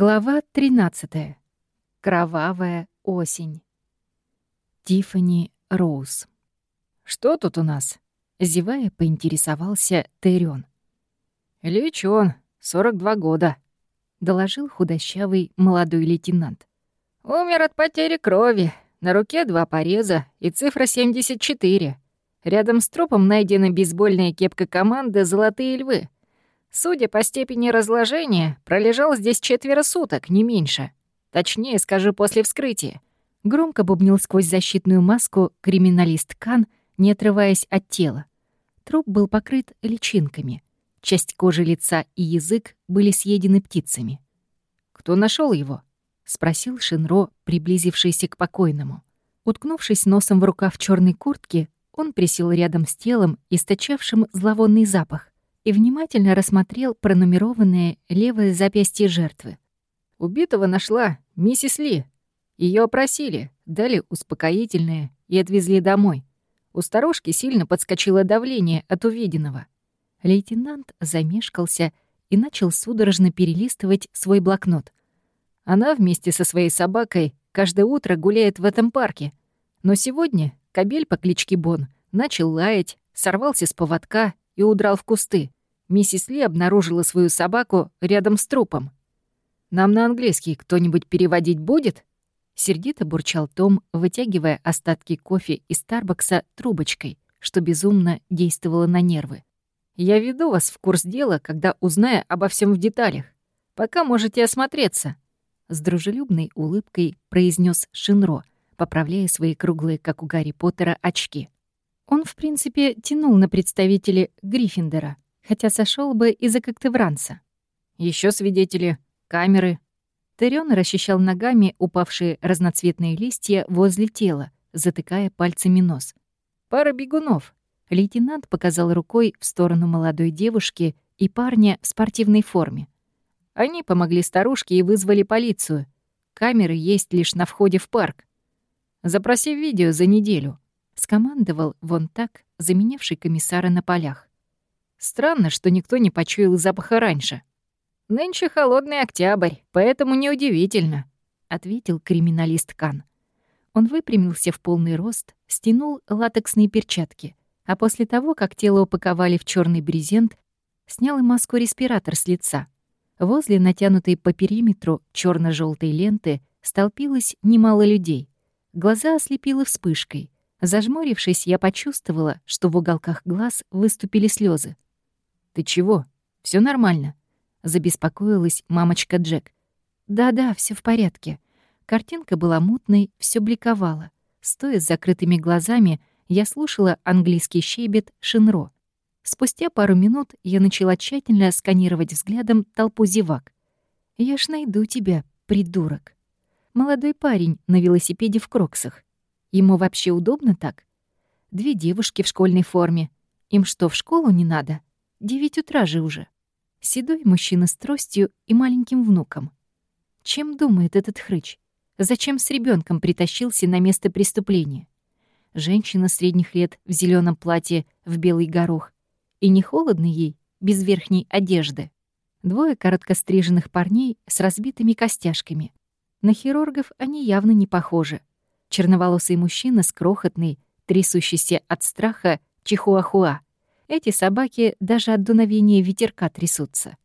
Глава 13. Кровавая осень. Тиффани Роуз. «Что тут у нас?» — зевая, поинтересовался Тэрион. «Лечон, 42 года», — доложил худощавый молодой лейтенант. «Умер от потери крови. На руке два пореза и цифра 74. Рядом с трупом найдена бейсбольная кепка команды «Золотые львы». Судя по степени разложения, пролежал здесь четверо суток, не меньше. Точнее, скажу, после вскрытия. Громко бубнил сквозь защитную маску криминалист Кан, не отрываясь от тела. Труп был покрыт личинками. Часть кожи лица и язык были съедены птицами. «Кто нашел его?» — спросил Шинро, приблизившийся к покойному. Уткнувшись носом в рукав черной куртки, он присел рядом с телом, источавшим зловонный запах и внимательно рассмотрел пронумерованное левое запястье жертвы. Убитого нашла миссис Ли. Ее опросили, дали успокоительное и отвезли домой. У старушки сильно подскочило давление от увиденного. Лейтенант замешкался и начал судорожно перелистывать свой блокнот. Она вместе со своей собакой каждое утро гуляет в этом парке. Но сегодня кобель по кличке Бон начал лаять, сорвался с поводка и удрал в кусты миссис Ли обнаружила свою собаку рядом с трупом. «Нам на английский кто-нибудь переводить будет?» Сердито бурчал Том, вытягивая остатки кофе из Старбакса трубочкой, что безумно действовало на нервы. «Я веду вас в курс дела, когда узнаю обо всем в деталях. Пока можете осмотреться», — с дружелюбной улыбкой произнес Шинро, поправляя свои круглые, как у Гарри Поттера, очки. Он, в принципе, тянул на представителей Гриффиндора — хотя сошел бы из-за коктевранца. Еще свидетели, камеры. Терион расчищал ногами упавшие разноцветные листья возле тела, затыкая пальцами нос. Пара бегунов. Лейтенант показал рукой в сторону молодой девушки и парня в спортивной форме. Они помогли старушке и вызвали полицию. Камеры есть лишь на входе в парк. «Запроси видео за неделю», — скомандовал вон так, заменявший комиссара на полях. Странно, что никто не почуял запаха раньше. «Нынче холодный октябрь, поэтому неудивительно», — ответил криминалист Кан. Он выпрямился в полный рост, стянул латексные перчатки, а после того, как тело упаковали в черный брезент, снял и маску-респиратор с лица. Возле натянутой по периметру черно желтой ленты столпилось немало людей. Глаза ослепило вспышкой. Зажмурившись, я почувствовала, что в уголках глаз выступили слезы. «Ты чего? Все нормально?» — забеспокоилась мамочка Джек. «Да-да, все в порядке». Картинка была мутной, все бликовало. Стоя с закрытыми глазами, я слушала английский щебет Шинро. Спустя пару минут я начала тщательно сканировать взглядом толпу зевак. «Я ж найду тебя, придурок». Молодой парень на велосипеде в кроксах. Ему вообще удобно так? Две девушки в школьной форме. Им что, в школу не надо? Девять утра же уже. Седой мужчина с тростью и маленьким внуком. Чем думает этот хрыч? Зачем с ребенком притащился на место преступления? Женщина средних лет в зеленом платье в белый горох. И не холодно ей, без верхней одежды. Двое короткостриженных парней с разбитыми костяшками. На хирургов они явно не похожи. Черноволосый мужчина с крохотной, трясущейся от страха чихуахуа. Эти собаки даже от дуновения ветерка трясутся.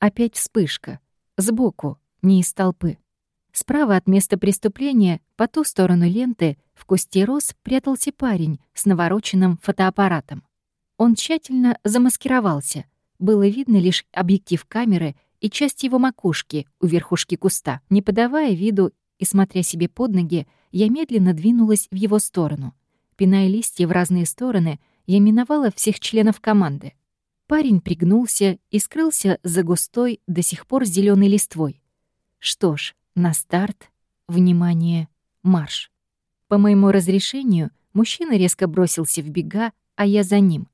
Опять вспышка. Сбоку, не из толпы. Справа от места преступления, по ту сторону ленты, в кусте роз прятался парень с навороченным фотоаппаратом. Он тщательно замаскировался. Было видно лишь объектив камеры и часть его макушки у верхушки куста. Не подавая виду и смотря себе под ноги, я медленно двинулась в его сторону. Пиная листья в разные стороны — я миновала всех членов команды. Парень пригнулся и скрылся за густой, до сих пор зеленой листвой. Что ж, на старт, внимание, марш. По моему разрешению мужчина резко бросился в бега, а я за ним.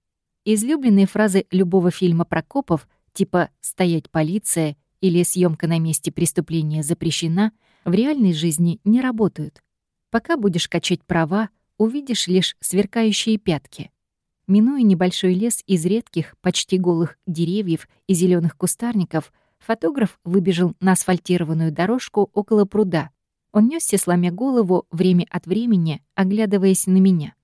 Излюбленные фразы любого фильма про копов, типа «стоять полиция» или «съемка на месте преступления запрещена», в реальной жизни не работают. Пока будешь качать права, увидишь лишь сверкающие пятки. Минуя небольшой лес из редких, почти голых деревьев и зеленых кустарников, Фотограф выбежал на асфальтированную дорожку около пруда. Он нёсся, сломя голову, время от времени, оглядываясь на меня.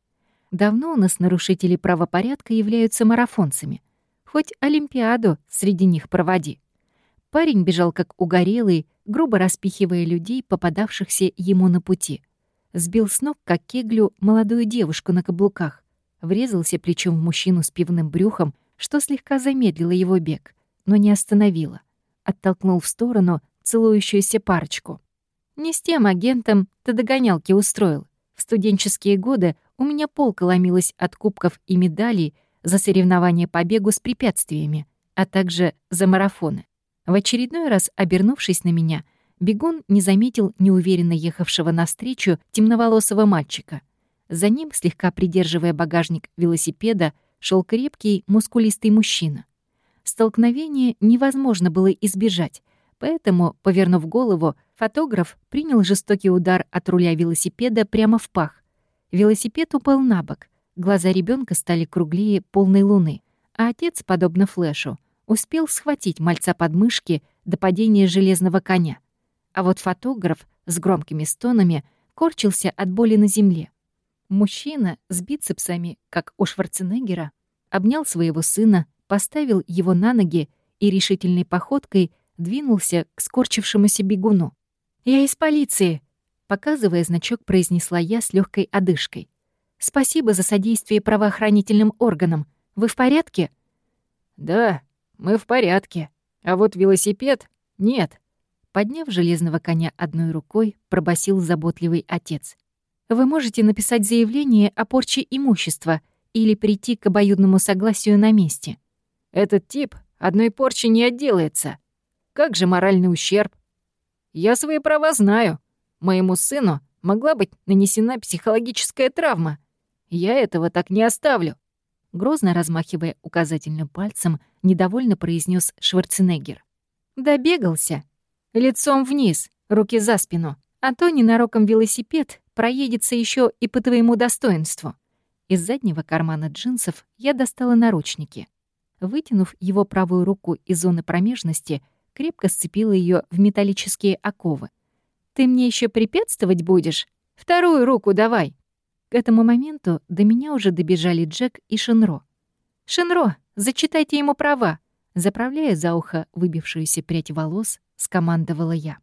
Давно у нас нарушители правопорядка являются марафонцами. Хоть Олимпиаду среди них проводи. Парень бежал как угорелый, грубо распихивая людей, попадавшихся ему на пути. Сбил с ног, как кеглю, молодую девушку на каблуках. Врезался плечом в мужчину с пивным брюхом, что слегка замедлило его бег, но не остановило. Оттолкнул в сторону целующуюся парочку. Не с тем агентом ты догонялки устроил. В студенческие годы у меня полка ломилась от кубков и медалей за соревнования по бегу с препятствиями, а также за марафоны. В очередной раз, обернувшись на меня, бегун не заметил неуверенно ехавшего навстречу темноволосого мальчика. За ним, слегка придерживая багажник велосипеда, шел крепкий, мускулистый мужчина. Столкновение невозможно было избежать, поэтому, повернув голову, фотограф принял жестокий удар от руля велосипеда прямо в пах. Велосипед упал на бок, глаза ребенка стали круглее полной луны, а отец, подобно флешу, успел схватить мальца под мышки до падения железного коня. А вот фотограф с громкими стонами корчился от боли на земле. Мужчина с бицепсами, как у Шварценеггера, обнял своего сына, поставил его на ноги и решительной походкой двинулся к скорчившемуся бегуну. «Я из полиции!» Показывая значок, произнесла я с легкой одышкой. «Спасибо за содействие правоохранительным органам. Вы в порядке?» «Да, мы в порядке. А вот велосипед — нет». Подняв железного коня одной рукой, пробасил заботливый отец. «Вы можете написать заявление о порче имущества или прийти к обоюдному согласию на месте». «Этот тип одной порчи не отделается. Как же моральный ущерб? Я свои права знаю. Моему сыну могла быть нанесена психологическая травма. Я этого так не оставлю. Грозно размахивая указательным пальцем, недовольно произнес Шварценеггер. «Добегался. Лицом вниз, руки за спину. А то ненароком велосипед проедется еще и по твоему достоинству». Из заднего кармана джинсов я достала наручники. Вытянув его правую руку из зоны промежности, крепко сцепила ее в металлические оковы. «Ты мне еще препятствовать будешь? Вторую руку давай!» К этому моменту до меня уже добежали Джек и Шинро. «Шинро, зачитайте ему права!» Заправляя за ухо выбившуюся прядь волос, скомандовала я.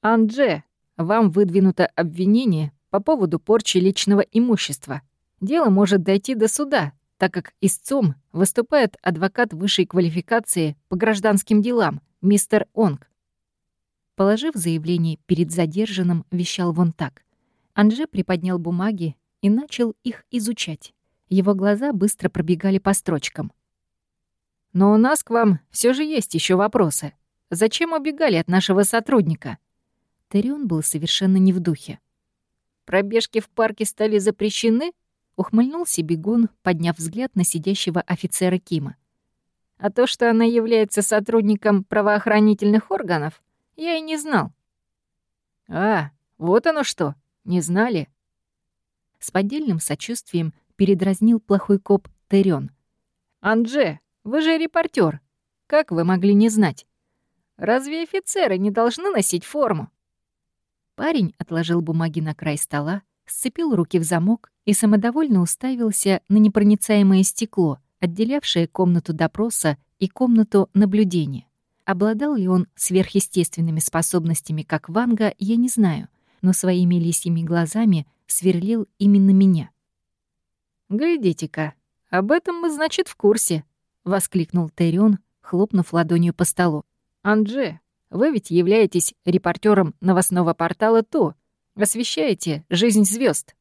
«Андже, вам выдвинуто обвинение по поводу порчи личного имущества. Дело может дойти до суда, так как истцом выступает адвокат высшей квалификации по гражданским делам, мистер Онг. Положив заявление перед задержанным, вещал вон так. Анже приподнял бумаги и начал их изучать. Его глаза быстро пробегали по строчкам. «Но у нас к вам все же есть еще вопросы. Зачем убегали от нашего сотрудника?» Терион был совершенно не в духе. «Пробежки в парке стали запрещены?» — ухмыльнулся бегун, подняв взгляд на сидящего офицера Кима. «А то, что она является сотрудником правоохранительных органов, я и не знал». «А, вот оно что, не знали?» С поддельным сочувствием передразнил плохой коп Терен. «Андже, вы же репортер. Как вы могли не знать? Разве офицеры не должны носить форму?» Парень отложил бумаги на край стола, сцепил руки в замок и самодовольно уставился на непроницаемое стекло, отделявшее комнату допроса и комнату наблюдения. Обладал ли он сверхъестественными способностями, как Ванга, я не знаю, но своими лисьими глазами сверлил именно меня. «Глядите-ка, об этом мы, значит, в курсе», — воскликнул Терион, хлопнув ладонью по столу. «Андже, вы ведь являетесь репортером новостного портала «Ту», освещаете жизнь звезд.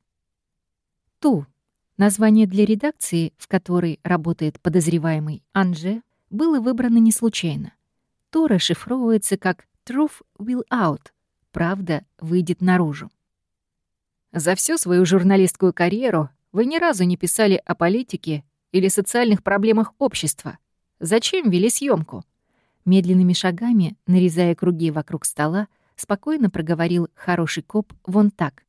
«Ту» — название для редакции, в которой работает подозреваемый Анже, было выбрано не случайно то расшифровывается как «truth will out» — «правда выйдет наружу». За всю свою журналистскую карьеру вы ни разу не писали о политике или социальных проблемах общества. Зачем вели съемку? Медленными шагами, нарезая круги вокруг стола, спокойно проговорил хороший коп вон так.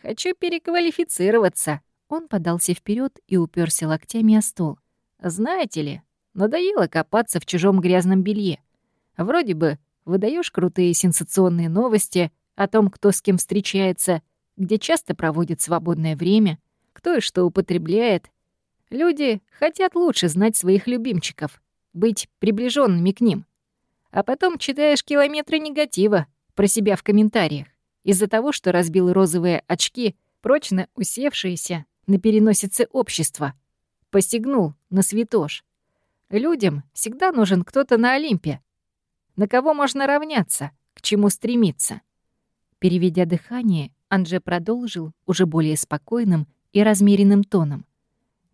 «Хочу переквалифицироваться». Он подался вперед и уперся локтями о стол. «Знаете ли, Надоело копаться в чужом грязном белье. Вроде бы выдаешь крутые сенсационные новости о том, кто с кем встречается, где часто проводит свободное время, кто и что употребляет. Люди хотят лучше знать своих любимчиков, быть приближенными к ним. А потом читаешь километры негатива про себя в комментариях из-за того, что разбил розовые очки, прочно усевшиеся на переносице общества. Посягнул на святош. Людям всегда нужен кто-то на Олимпе. На кого можно равняться, к чему стремиться. Переведя дыхание, Анже продолжил уже более спокойным и размеренным тоном.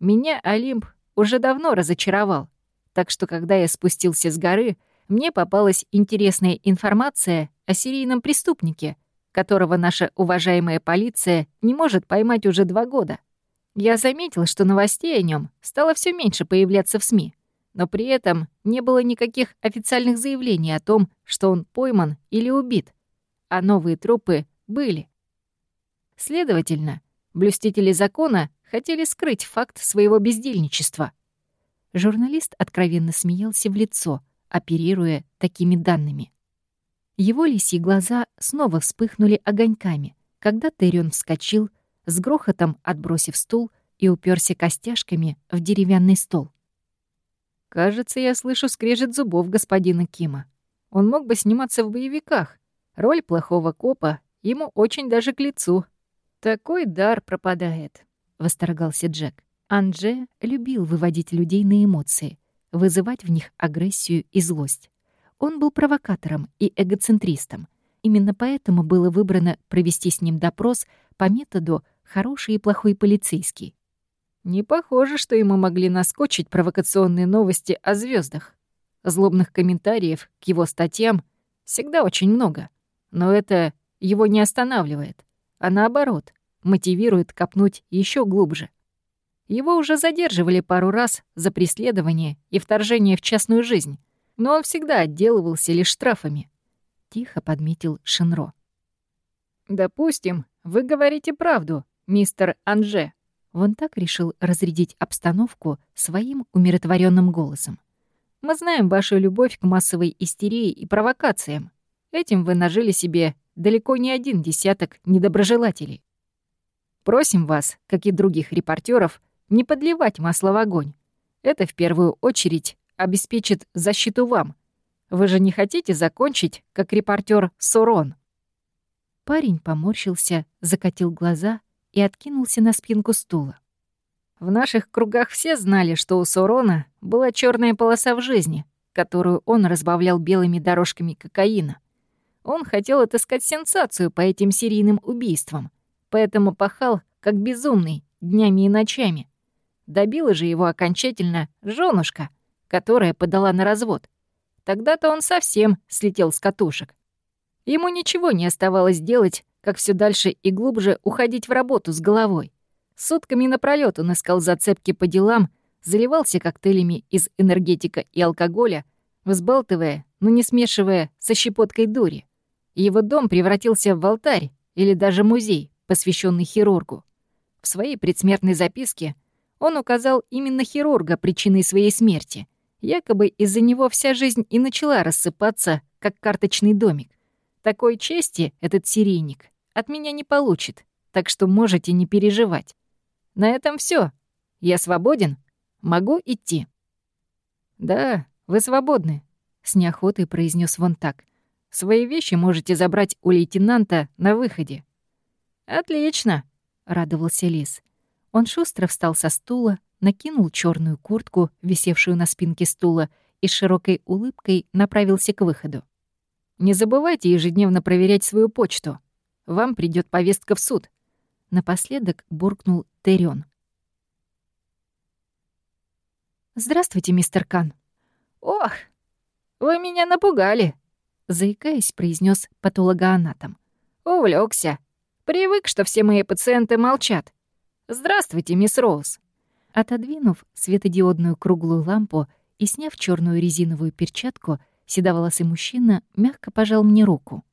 «Меня Олимп уже давно разочаровал, так что когда я спустился с горы, мне попалась интересная информация о серийном преступнике, которого наша уважаемая полиция не может поймать уже два года. Я заметил, что новостей о нем стало все меньше появляться в СМИ но при этом не было никаких официальных заявлений о том, что он пойман или убит, а новые трупы были. Следовательно, блюстители закона хотели скрыть факт своего бездельничества. Журналист откровенно смеялся в лицо, оперируя такими данными. Его лисьи глаза снова вспыхнули огоньками, когда Террион вскочил, с грохотом отбросив стул и уперся костяшками в деревянный стол. Кажется, я слышу скрежет зубов господина Кима. Он мог бы сниматься в боевиках. Роль плохого копа ему очень даже к лицу. Такой дар пропадает, восторгался Джек. Анже любил выводить людей на эмоции, вызывать в них агрессию и злость. Он был провокатором и эгоцентристом. Именно поэтому было выбрано провести с ним допрос по методу «хороший и плохой полицейский». Не похоже, что ему могли наскочить провокационные новости о звездах. Злобных комментариев к его статьям всегда очень много. Но это его не останавливает, а наоборот, мотивирует копнуть еще глубже. Его уже задерживали пару раз за преследование и вторжение в частную жизнь, но он всегда отделывался лишь штрафами. Тихо подметил Шинро. «Допустим, вы говорите правду, мистер Анже», Вон так решил разрядить обстановку своим умиротворенным голосом. «Мы знаем вашу любовь к массовой истерии и провокациям. Этим вы нажили себе далеко не один десяток недоброжелателей. Просим вас, как и других репортеров, не подливать масло в огонь. Это в первую очередь обеспечит защиту вам. Вы же не хотите закончить, как репортер Сурон?» Парень поморщился, закатил глаза и откинулся на спинку стула. В наших кругах все знали, что у Сурона была черная полоса в жизни, которую он разбавлял белыми дорожками кокаина. Он хотел отыскать сенсацию по этим серийным убийствам, поэтому пахал, как безумный, днями и ночами. Добила же его окончательно женушка, которая подала на развод. Тогда-то он совсем слетел с катушек. Ему ничего не оставалось делать, как все дальше и глубже уходить в работу с головой. Сутками напролёт он искал зацепки по делам, заливался коктейлями из энергетика и алкоголя, взбалтывая, но не смешивая со щепоткой дури. Его дом превратился в алтарь или даже музей, посвященный хирургу. В своей предсмертной записке он указал именно хирурга причиной своей смерти. Якобы из-за него вся жизнь и начала рассыпаться, как карточный домик. Такой чести этот серийник от меня не получит, так что можете не переживать. На этом все. Я свободен? Могу идти?» «Да, вы свободны», — с неохотой произнес вон так. «Свои вещи можете забрать у лейтенанта на выходе». «Отлично», — радовался Лис. Он шустро встал со стула, накинул черную куртку, висевшую на спинке стула, и с широкой улыбкой направился к выходу. Не забывайте ежедневно проверять свою почту. Вам придет повестка в суд. Напоследок буркнул Терен. «Здравствуйте, мистер Кан». «Ох, вы меня напугали», — заикаясь, произнес патологоанатом. Увлекся. Привык, что все мои пациенты молчат. Здравствуйте, мисс Роуз». Отодвинув светодиодную круглую лампу и сняв черную резиновую перчатку, Седоволосый мужчина мягко пожал мне руку.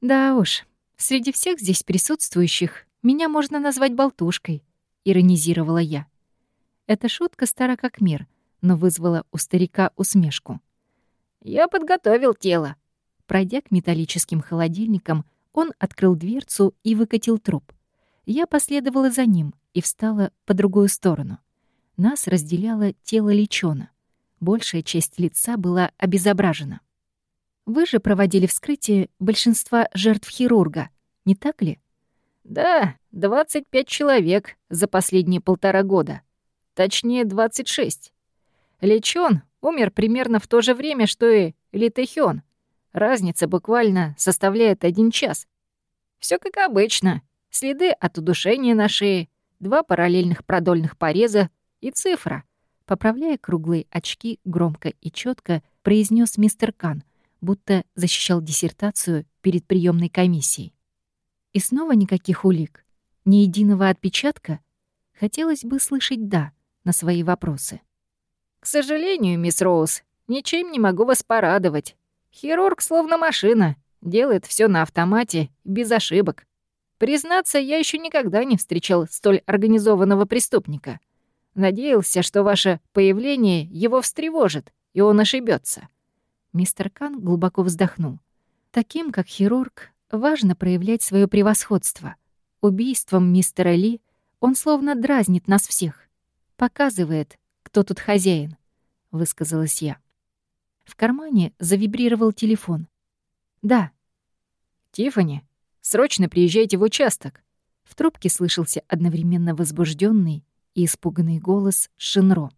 «Да уж, среди всех здесь присутствующих меня можно назвать болтушкой», — иронизировала я. Эта шутка стара как мир, но вызвала у старика усмешку. «Я подготовил тело». Пройдя к металлическим холодильникам, он открыл дверцу и выкатил труп. Я последовала за ним и встала по другую сторону. Нас разделяло тело лечона. Большая часть лица была обезображена. Вы же проводили вскрытие большинства жертв хирурга, не так ли? Да, 25 человек за последние полтора года. Точнее, 26. Лечон умер примерно в то же время, что и Литехён. Разница буквально составляет один час. Все как обычно. Следы от удушения на шее, два параллельных продольных пореза и цифра. Поправляя круглые очки, громко и четко произнес мистер Кан, будто защищал диссертацию перед приемной комиссией. И снова никаких улик, ни единого отпечатка. Хотелось бы слышать «да» на свои вопросы. «К сожалению, мисс Роуз, ничем не могу вас порадовать. Хирург словно машина, делает все на автомате, без ошибок. Признаться, я еще никогда не встречал столь организованного преступника. Надеялся, что ваше появление его встревожит, и он ошибется. Мистер Кан глубоко вздохнул. Таким, как хирург, важно проявлять свое превосходство. Убийством мистера Ли он словно дразнит нас всех. Показывает, кто тут хозяин, — высказалась я. В кармане завибрировал телефон. «Да». «Тиффани, срочно приезжайте в участок». В трубке слышался одновременно возбужденный и испуганный голос Шинро.